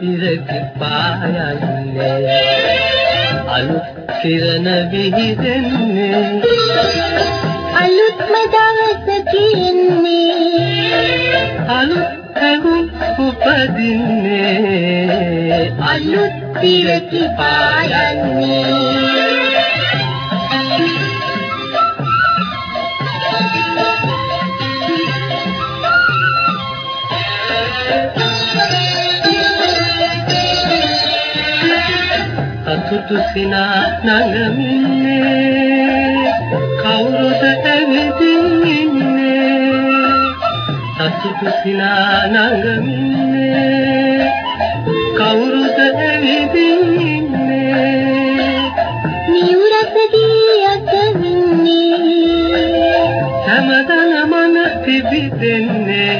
ඉරකි පායන්නේ අලුත් කිරණ විහිදෙන්නේ. අලුත්ම දවස කියන්නේ අලුත් හැඟුම් උපදින්නේ. අලුත් ඉරකි පායන්නේ සතුටු සිනා නඟමින්නේ කවුරුද ඇවිදින්නේ සතුටු සිනා නඟමින්නේ කවුරුද ඇවිදින්නේ නියුරසදී අතමින්නේ හැමදන මන පිබිදෙන්නේ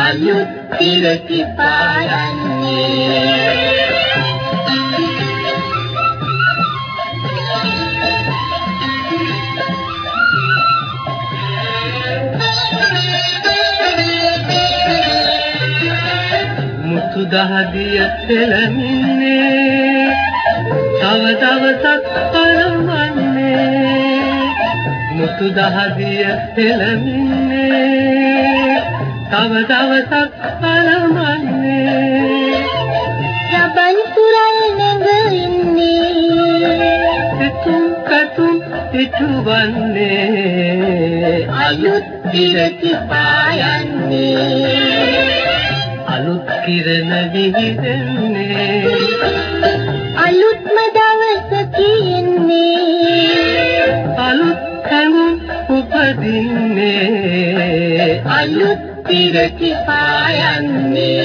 අලුත් ඉරකි පායන්නේ මුතු දහදිය පෙළමින්නේ. තව දවසක් පරමන්නේ මුතු දහදිය පෙළමින්නේ. තව දවසක් පරමන්නේ සබන් පුරල් නැගින්නේ සිතුම් කතුම් පිටුවන්නේ. අලුත් ඉරකි පායන්නේ කිරණ විහිදෙන්නේ. අලුත්ම දවස කියන්නේ අලුත් හැඟුම් උපදින්නේ. අලුත් ඉරකි පායන්නේ